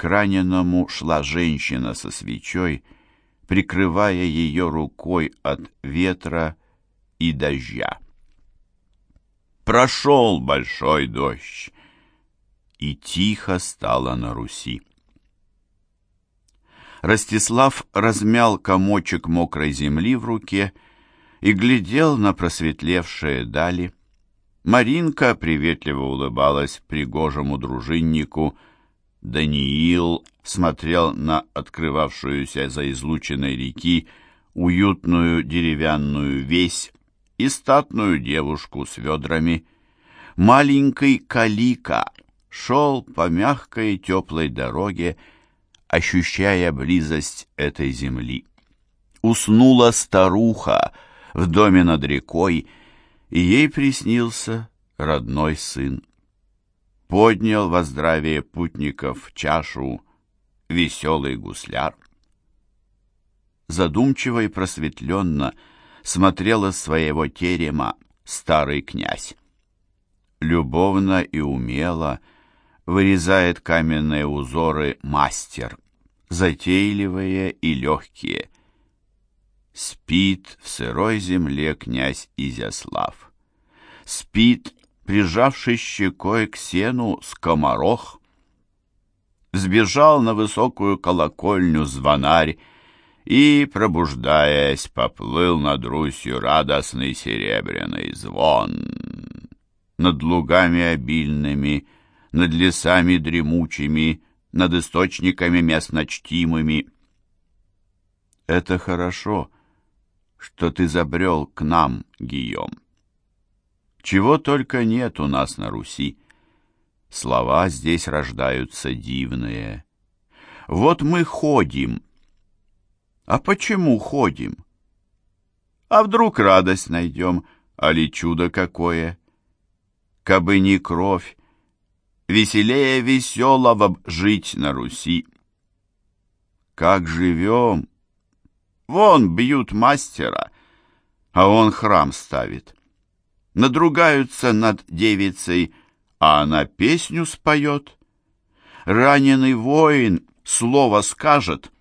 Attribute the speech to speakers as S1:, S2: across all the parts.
S1: к раненому шла женщина со свечой, прикрывая ее рукой от ветра и дождя. Прошел большой дождь, и тихо стало на Руси. Ростислав размял комочек мокрой земли в руке и глядел на просветлевшие дали. Маринка приветливо улыбалась пригожему дружиннику. Даниил смотрел на открывавшуюся за излученной реки уютную деревянную весь и статную девушку с ведрами. Маленький Калика шел по мягкой теплой дороге, ощущая близость этой земли. Уснула старуха в доме над рекой, и ей приснился родной сын. Поднял во здравие путников чашу веселый гусляр. Задумчиво и просветленно смотрел из своего терема старый князь. Любовно и умело вырезает каменные узоры мастер, затейливые и легкие. Спит в сырой земле князь Изяслав. Спит, прижавший щекой к сену скоморох. Сбежал на высокую колокольню звонарь и, пробуждаясь, поплыл над Русью радостный серебряный звон. Над лугами обильными — над лесами дремучими, над источниками местно чтимыми. Это хорошо, что ты забрел к нам, Гийом. Чего только нет у нас на Руси. Слова здесь рождаются дивные. Вот мы ходим. А почему ходим? А вдруг радость найдем, али чудо какое? Кабы не кровь, веселее веселого жить на Руси. Как живем? Вон бьют мастера, а он храм ставит. Надругаются над девицей, а она песню споет. Раненый воин слово скажет.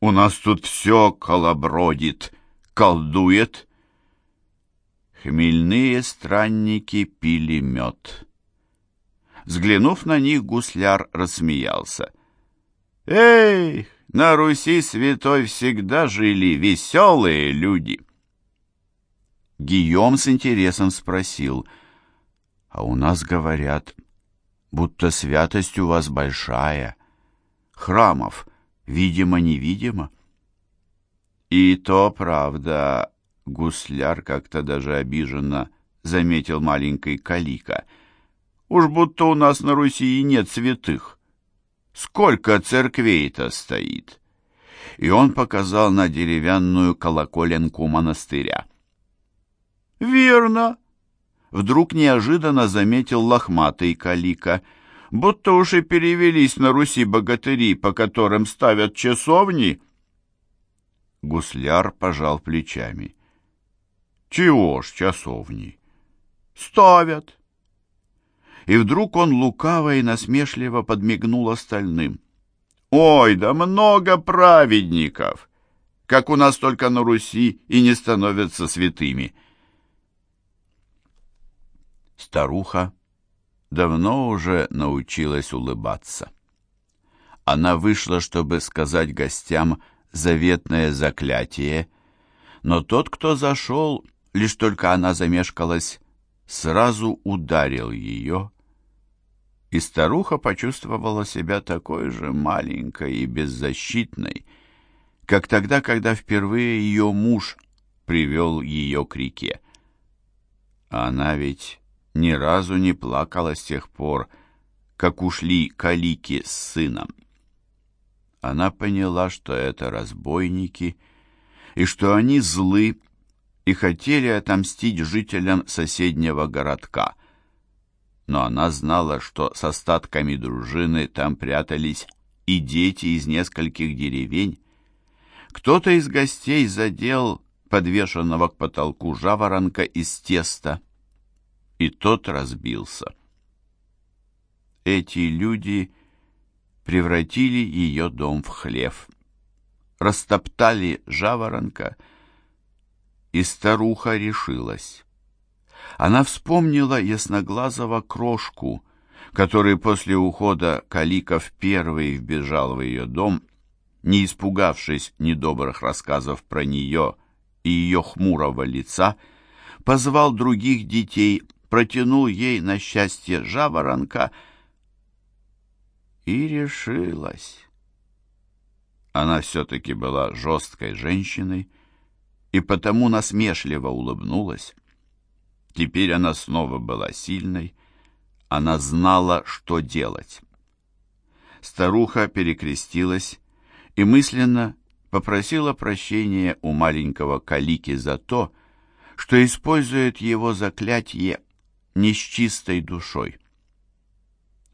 S1: У нас тут все колобродит, колдует. Хмельные странники пили мед. Взглянув на них, гусляр рассмеялся. «Эй, на Руси святой всегда жили веселые люди!» Гийом с интересом спросил, «А у нас говорят, будто святость у вас большая, храмов, видимо-невидимо». «И то правда», — гусляр как-то даже обиженно заметил маленький Калика — Уж будто у нас на Руси и нет святых. Сколько церквей-то стоит!» И он показал на деревянную колоколенку монастыря. «Верно!» Вдруг неожиданно заметил лохматый калика, будто уж и перевелись на Руси богатыри, по которым ставят часовни. Гусляр пожал плечами. «Чего ж часовни?» «Ставят и вдруг он лукаво и насмешливо подмигнул остальным. «Ой, да много праведников! Как у нас только на Руси и не становятся святыми!» Старуха давно уже научилась улыбаться. Она вышла, чтобы сказать гостям заветное заклятие, но тот, кто зашел, лишь только она замешкалась, сразу ударил ее, и старуха почувствовала себя такой же маленькой и беззащитной, как тогда, когда впервые ее муж привел ее к реке. Она ведь ни разу не плакала с тех пор, как ушли калики с сыном. Она поняла, что это разбойники, и что они злы и хотели отомстить жителям соседнего городка — но она знала, что с остатками дружины там прятались и дети из нескольких деревень. Кто-то из гостей задел подвешенного к потолку жаворонка из теста, и тот разбился. Эти люди превратили ее дом в хлев. Растоптали жаворонка, и старуха решилась. Она вспомнила ясноглазого крошку, который после ухода Каликов первый вбежал в ее дом, не испугавшись недобрых рассказов про нее и ее хмурого лица, позвал других детей, протянул ей на счастье жаворонка и решилась. Она все-таки была жесткой женщиной и потому насмешливо улыбнулась. Теперь она снова была сильной, она знала, что делать. Старуха перекрестилась и мысленно попросила прощения у маленького Калики за то, что использует его заклятие не с чистой душой.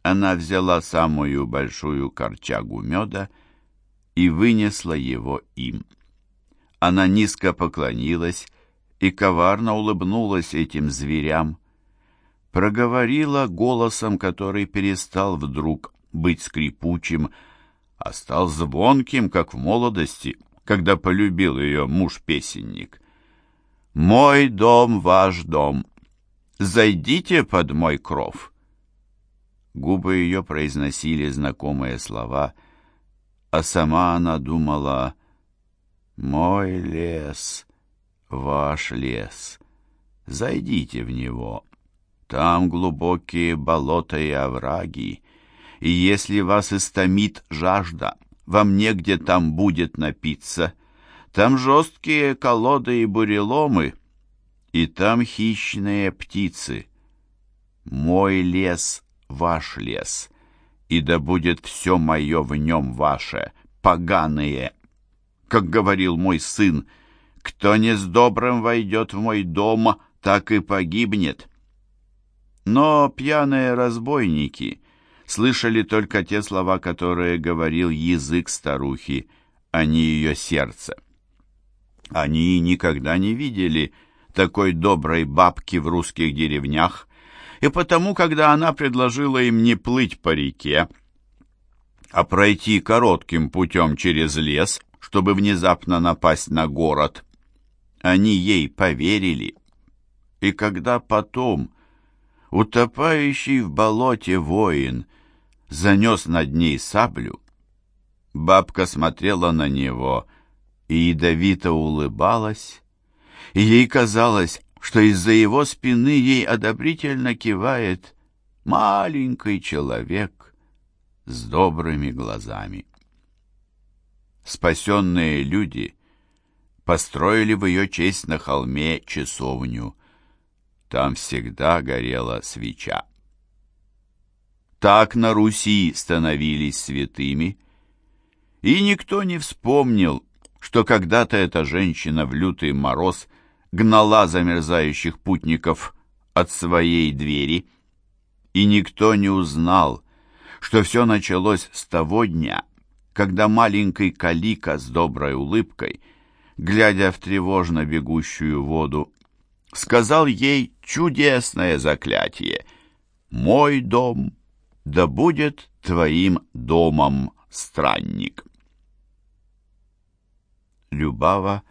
S1: Она взяла самую большую корчагу меда и вынесла его им. Она низко поклонилась и коварно улыбнулась этим зверям проговорила голосом, который перестал вдруг быть скрипучим, а стал звонким, как в молодости, когда полюбил ее муж-песенник. «Мой дом, ваш дом, зайдите под мой кров». Губы ее произносили знакомые слова, а сама она думала «Мой лес, ваш лес, зайдите в него, там глубокие болота и овраги, и если вас истомит жажда, вам негде там будет напиться. Там жесткие колоды и буреломы, и там хищные птицы. Мой лес — ваш лес, и да будет все мое в нем ваше, поганые. Как говорил мой сын, кто не с добрым войдет в мой дом, так и погибнет». Но пьяные разбойники слышали только те слова, которые говорил язык старухи, а не ее сердце. Они никогда не видели такой доброй бабки в русских деревнях, и потому, когда она предложила им не плыть по реке, а пройти коротким путем через лес, чтобы внезапно напасть на город, они ей поверили. И когда потом утопающий в болоте воин занес над ней саблю. Бабка смотрела на него и ядовито улыбалась, и ей казалось, что из-за его спины ей одобрительно кивает маленький человек с добрыми глазами. Спасенные люди построили в ее честь на холме часовню — там всегда горела свеча. Так на Руси становились святыми, и никто не вспомнил, что когда-то эта женщина в лютый мороз гнала замерзающих путников от своей двери, и никто не узнал, что все началось с того дня, когда маленький Калика с доброй улыбкой, глядя в тревожно бегущую воду, сказал ей чудесное заклятие. «Мой дом да будет твоим домом, странник». Любава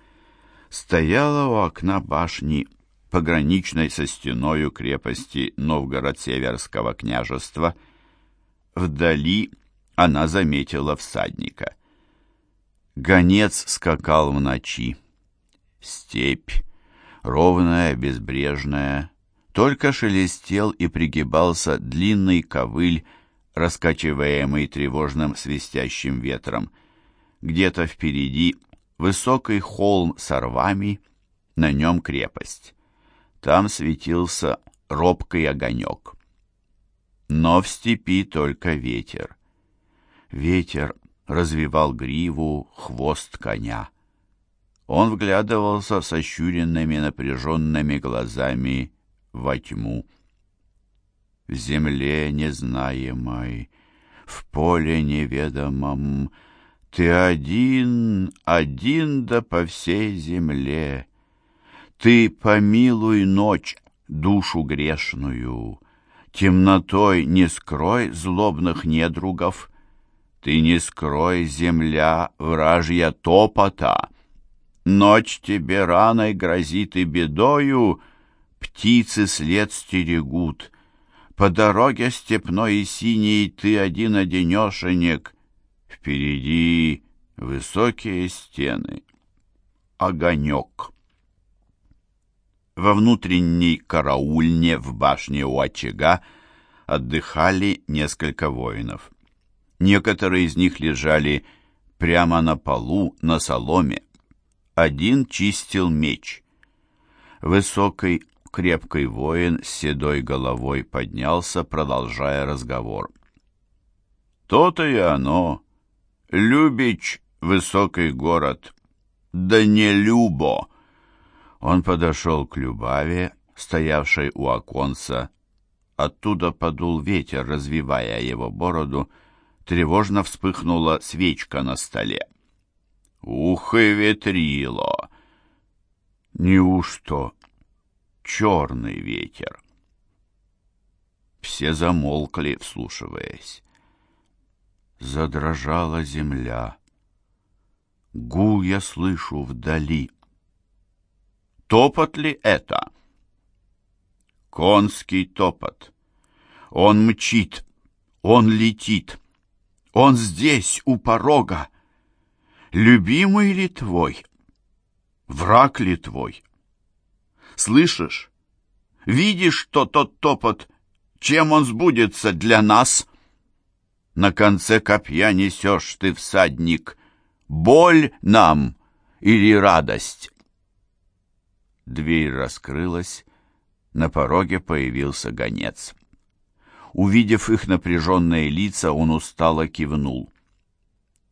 S1: стояла у окна башни, пограничной со стеною крепости Новгород-Северского княжества. Вдали она заметила всадника. Гонец скакал в ночи. Степь ровная, безбрежная, только шелестел и пригибался длинный ковыль, раскачиваемый тревожным свистящим ветром. Где-то впереди высокий холм с рвами, на нем крепость. Там светился робкий огонек. Но в степи только ветер. Ветер развивал гриву, хвост коня. Он вглядывался с ощуренными напряженными глазами во тьму. В земле незнаемой, в поле неведомом, Ты один, один да по всей земле. Ты помилуй ночь, душу грешную, Темнотой не скрой злобных недругов, Ты не скрой, земля, вражья топота. Ночь тебе раной грозит и бедою, Птицы след стерегут. По дороге степной и синей Ты один-одинешенек. Впереди высокие стены. Огонек. Во внутренней караульне в башне у очага отдыхали несколько воинов. Некоторые из них лежали прямо на полу, на соломе. Один чистил меч. Высокий, крепкий воин с седой головой поднялся, продолжая разговор. «То-то и оно. Любич — высокий город. Да не Любо!» Он подошел к Любаве, стоявшей у оконца. Оттуда подул ветер, развивая его бороду. Тревожно вспыхнула свечка на столе. «Ух и ветрило!» «Неужто черный ветер?» Все замолкли, вслушиваясь. Задрожала земля. Гул я слышу вдали — Топот ли это? Конский топот. Он мчит, он летит. Он здесь, у порога. Любимый ли твой? Враг ли твой? Слышишь? Видишь, что тот топот, чем он сбудется для нас? На конце копья несешь ты, всадник, боль нам или радость? Дверь раскрылась, на пороге появился гонец. Увидев их напряженные лица, он устало кивнул.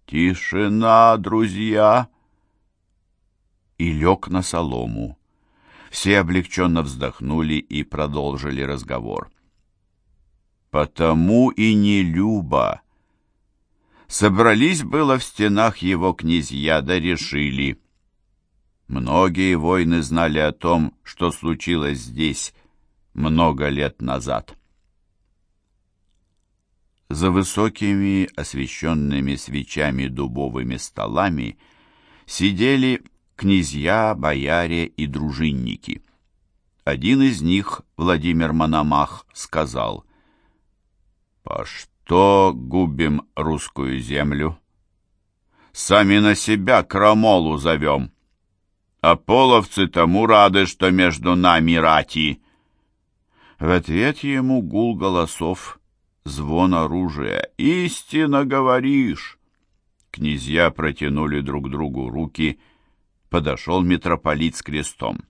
S1: «Тишина, друзья!» И лег на солому. Все облегченно вздохнули и продолжили разговор. «Потому и не Люба!» Собрались было в стенах его князья, да решили — Многие воины знали о том, что случилось здесь много лет назад. За высокими освещенными свечами дубовыми столами сидели князья, бояре и дружинники. Один из них, Владимир Мономах, сказал, «По что губим русскую землю? Сами на себя крамолу зовем». А половцы тому рады, что между нами рати. В ответ ему гул голосов, звон оружия. «Истинно говоришь!» Князья протянули друг другу руки. Подошел митрополит с крестом.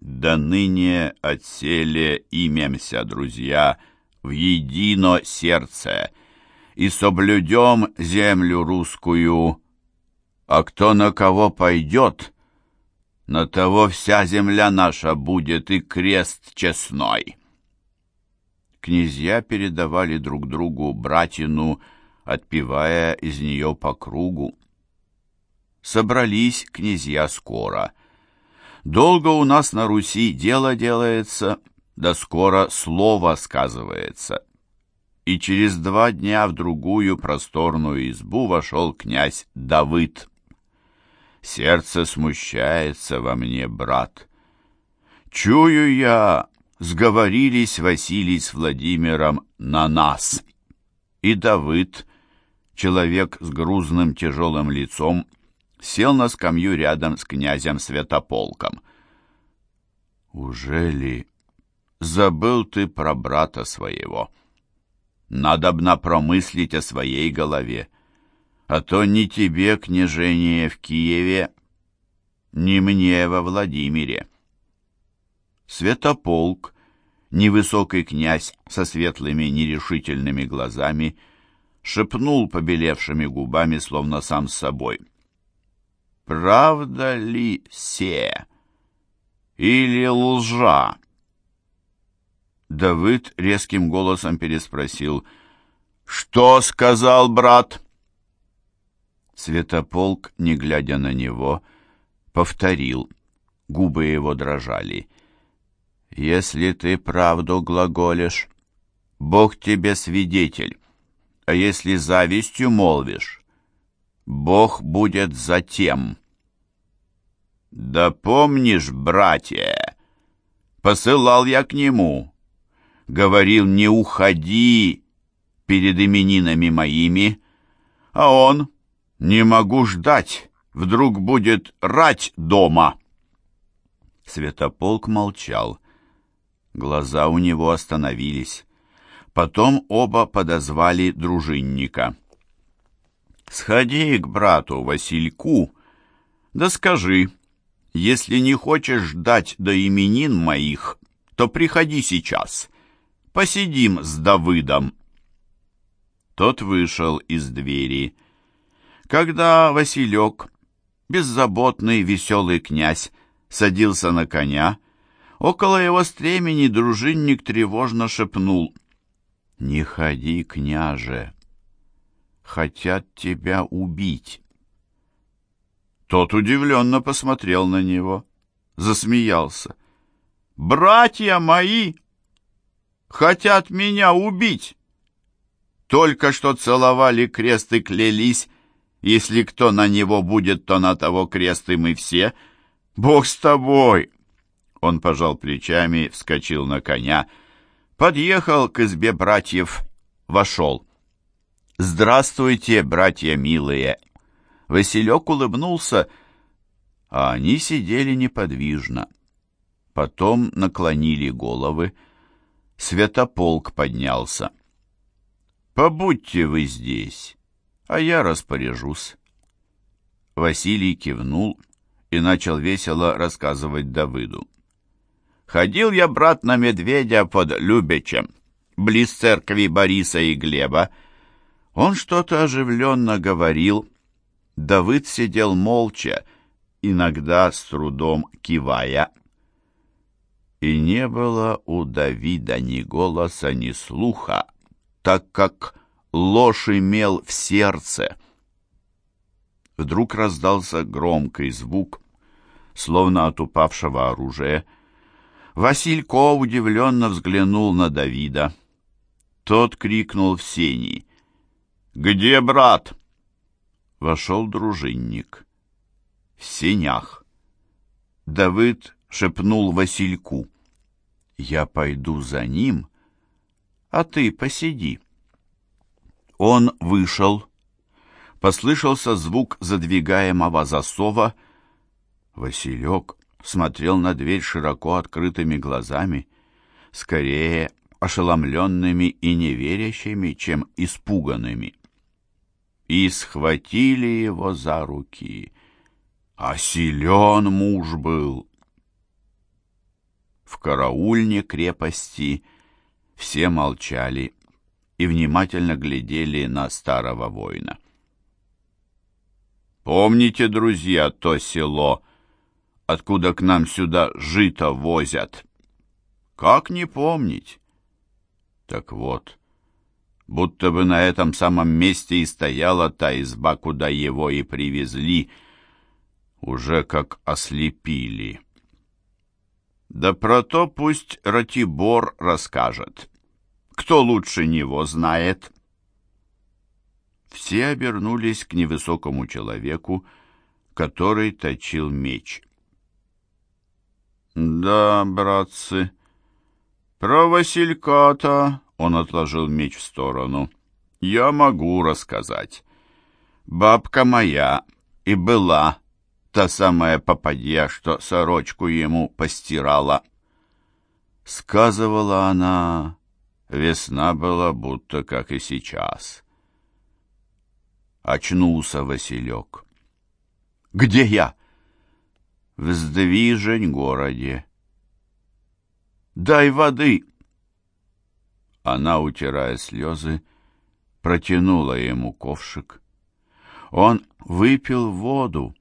S1: «Да ныне отселе имемся, друзья, в едино сердце, и соблюдем землю русскую, а кто на кого пойдет, на того вся земля наша будет и крест честной. Князья передавали друг другу братину, отпивая из нее по кругу. Собрались князья скоро. Долго у нас на Руси дело делается, да скоро слово сказывается. И через два дня в другую просторную избу вошел князь Давыд. Сердце смущается во мне, брат. Чую я, сговорились Василий с Владимиром на нас. И Давыд, человек с грузным тяжелым лицом, сел на скамью рядом с князем Святополком. «Ужели забыл ты про брата своего? Надобно промыслить о своей голове а то ни тебе княжение в Киеве, ни мне во Владимире. Святополк, невысокий князь со светлыми нерешительными глазами, шепнул побелевшими губами, словно сам с собой. «Правда ли се? Или лжа?» Давыд резким голосом переспросил. «Что сказал брат?» Святополк, не глядя на него, повторил. Губы его дрожали. «Если ты правду глаголишь, Бог тебе свидетель. А если завистью молвишь, Бог будет затем. Да помнишь, братья, посылал я к нему, говорил, не уходи перед именинами моими, а он, не могу ждать, вдруг будет рать дома. Святополк молчал. Глаза у него остановились. Потом оба подозвали дружинника. «Сходи к брату Васильку, да скажи, если не хочешь ждать до именин моих, то приходи сейчас. Посидим с Давыдом». Тот вышел из двери. Когда Василек, беззаботный веселый князь, садился на коня, около его стремени дружинник тревожно шепнул «Не ходи, княже, хотят тебя убить». Тот удивленно посмотрел на него, засмеялся. «Братья мои хотят меня убить! Только что целовали крест и клялись, если кто на него будет, то на того крест и мы все. Бог с тобой!» Он пожал плечами, вскочил на коня, подъехал к избе братьев, вошел. «Здравствуйте, братья милые!» Василек улыбнулся, а они сидели неподвижно. Потом наклонили головы. Святополк поднялся. «Побудьте вы здесь, а я распоряжусь». Василий кивнул и начал весело рассказывать Давыду. «Ходил я, брат, на медведя под Любечем, близ церкви Бориса и Глеба. Он что-то оживленно говорил, — Давыд сидел молча, иногда с трудом кивая. И не было у Давида ни голоса, ни слуха, так как ложь имел в сердце. Вдруг раздался громкий звук, словно от упавшего оружия. Василько удивленно взглянул на Давида. Тот крикнул в сени. «Где брат?» вошел дружинник. В сенях. Давыд шепнул Васильку. «Я пойду за ним, а ты посиди». Он вышел. Послышался звук задвигаемого засова. Василек смотрел на дверь широко открытыми глазами, скорее ошеломленными и неверящими, чем испуганными и схватили его за руки. А силен муж был. В караульне крепости все молчали и внимательно глядели на старого воина. «Помните, друзья, то село, откуда к нам сюда жито возят?» «Как не помнить?» «Так вот, будто бы на этом самом месте и стояла та изба, куда его и привезли, уже как ослепили. Да про то пусть Ратибор расскажет. Кто лучше него знает? Все обернулись к невысокому человеку, который точил меч. «Да, братцы, про Василька-то он отложил меч в сторону. «Я могу рассказать. Бабка моя и была та самая попадья, что сорочку ему постирала. Сказывала она, весна была будто как и сейчас. Очнулся Василек. «Где я?» «В Сдвижень городе». «Дай воды!» Она, утирая слезы, протянула ему ковшик. Он выпил воду.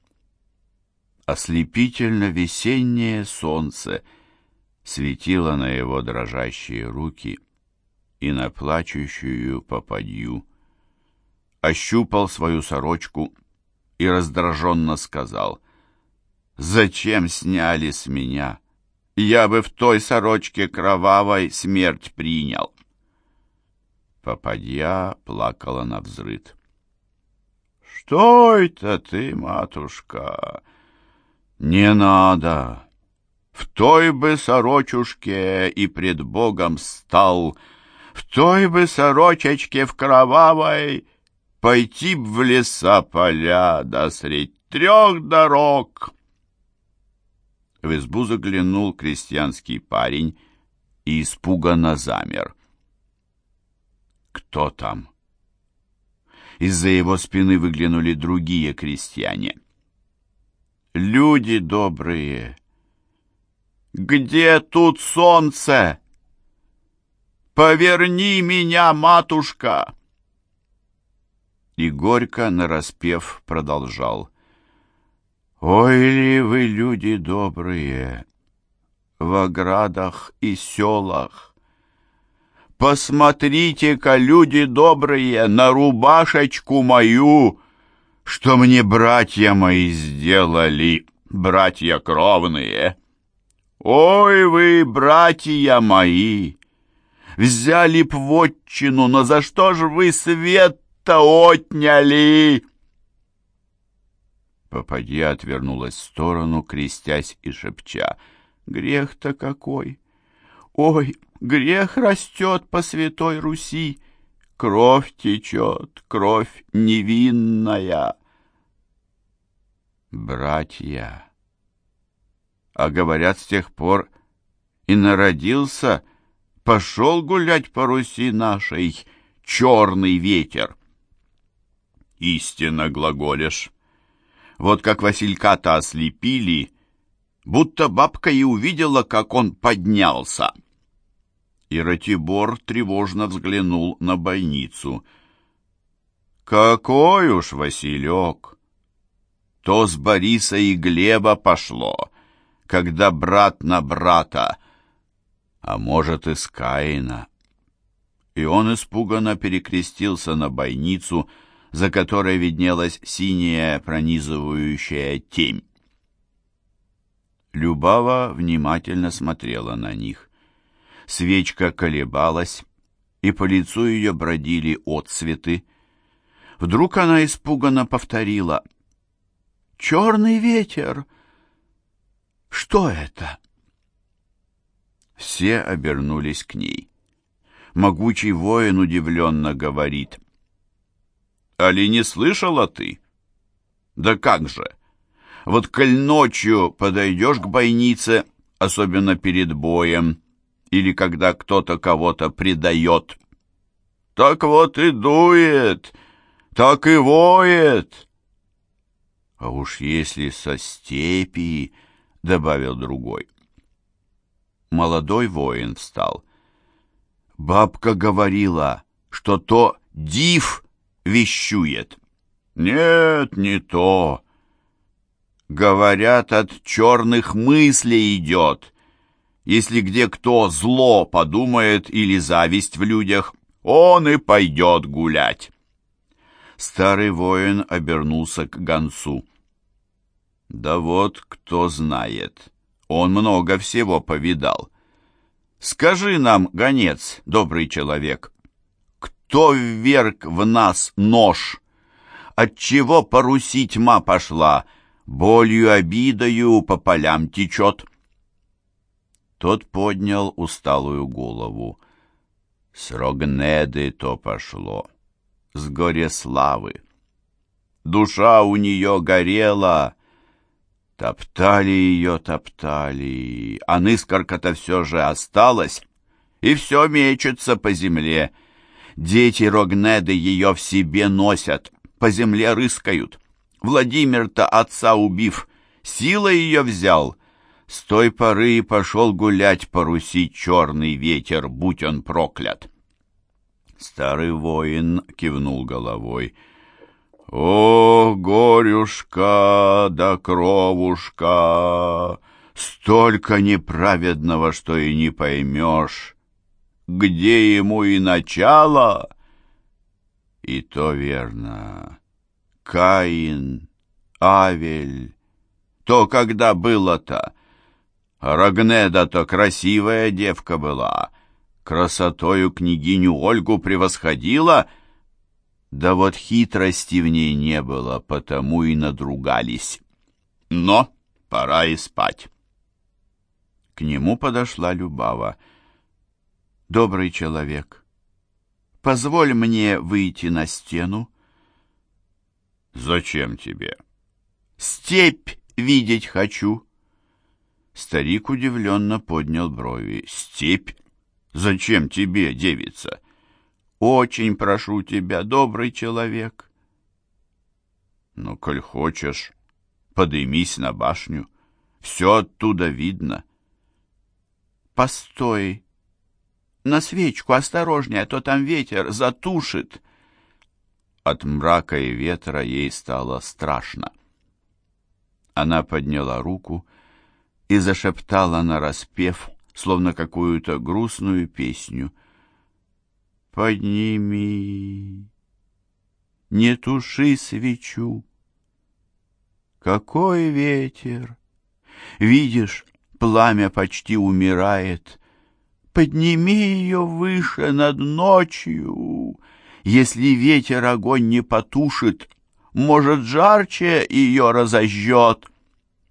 S1: Ослепительно весеннее солнце светило на его дрожащие руки и на плачущую попадью. Ощупал свою сорочку и раздраженно сказал, «Зачем сняли с меня? Я бы в той сорочке кровавой смерть принял». Попадья плакала на взрыд. «Что это ты, матушка? Не надо! В той бы сорочушке и пред Богом стал, в той бы сорочечке в кровавой пойти б в леса поля, да средь трех дорог!» В избу заглянул крестьянский парень и испуганно замер. «Кто там?» Из-за его спины выглянули другие крестьяне. «Люди добрые! Где тут солнце? Поверни меня, матушка!» И горько, нараспев, продолжал. «Ой ли вы, люди добрые, в оградах и селах, Посмотрите-ка, люди добрые, на рубашечку мою, что мне братья мои сделали, братья кровные. Ой вы, братья мои, взяли б вотчину, но за что ж вы свет-то отняли?» Попадья отвернулась в сторону, крестясь и шепча. «Грех-то какой! Ой, Грех растет по святой Руси, Кровь течет, кровь невинная. Братья, а говорят, с тех пор и народился, Пошел гулять по Руси нашей черный ветер. Истинно глаголешь. Вот как Василька-то ослепили, Будто бабка и увидела, как он поднялся — и Ратибор тревожно взглянул на бойницу. «Какой уж Василек! То с Бориса и Глеба пошло, когда брат на брата, а может и с Каина». И он испуганно перекрестился на бойницу, за которой виднелась синяя пронизывающая темь. Любава внимательно смотрела на них. Свечка колебалась, и по лицу ее бродили отсветы. Вдруг она испуганно повторила «Черный ветер! Что это?» Все обернулись к ней. Могучий воин удивленно говорит «Али не слышала ты?» «Да как же! Вот коль ночью подойдешь к бойнице, особенно перед боем, или когда кто-то кого-то предает. Так вот и дует, так и воет. А уж если со степи, — добавил другой. Молодой воин встал. Бабка говорила, что то див вещует. Нет, не то. Говорят, от черных мыслей идет. Если где кто зло подумает или зависть в людях, он и пойдет гулять. Старый воин обернулся к гонцу. Да вот кто знает, он много всего повидал. Скажи нам, гонец, добрый человек, кто вверг в нас нож? Отчего по Руси тьма пошла, болью обидою по полям течет? Тот поднял усталую голову. С Рогнеды то пошло, с Гореславы. Душа у нее горела, топтали ее, топтали, а ныскорка-то все же осталась, и все мечется по земле. Дети Рогнеды ее в себе носят, по земле рыскают. Владимир-то отца убив, силой ее взял, с той поры и пошел гулять по Руси черный ветер, будь он проклят. Старый воин кивнул головой. «О, горюшка да кровушка! Столько неправедного, что и не поймешь! Где ему и начало?» И то верно. Каин, Авель, то когда было-то? Рогнеда-то красивая девка была. Красотою княгиню Ольгу превосходила, да вот хитрости в ней не было, потому и надругались. Но пора и спать. К нему подошла Любава. «Добрый человек, позволь мне выйти на стену». «Зачем тебе?» «Степь видеть хочу». Старик удивленно поднял брови. «Степь? Зачем тебе, девица?» «Очень прошу тебя, добрый человек». «Ну, коль хочешь, подымись на башню. Все оттуда видно». «Постой! На свечку осторожнее, а то там ветер затушит!» От мрака и ветра ей стало страшно. Она подняла руку и зашептала нараспев, словно какую-то грустную песню. «Подними, не туши свечу. Какой ветер! Видишь, пламя почти умирает. Подними ее выше над ночью. Если ветер огонь не потушит, может, жарче ее разожжет.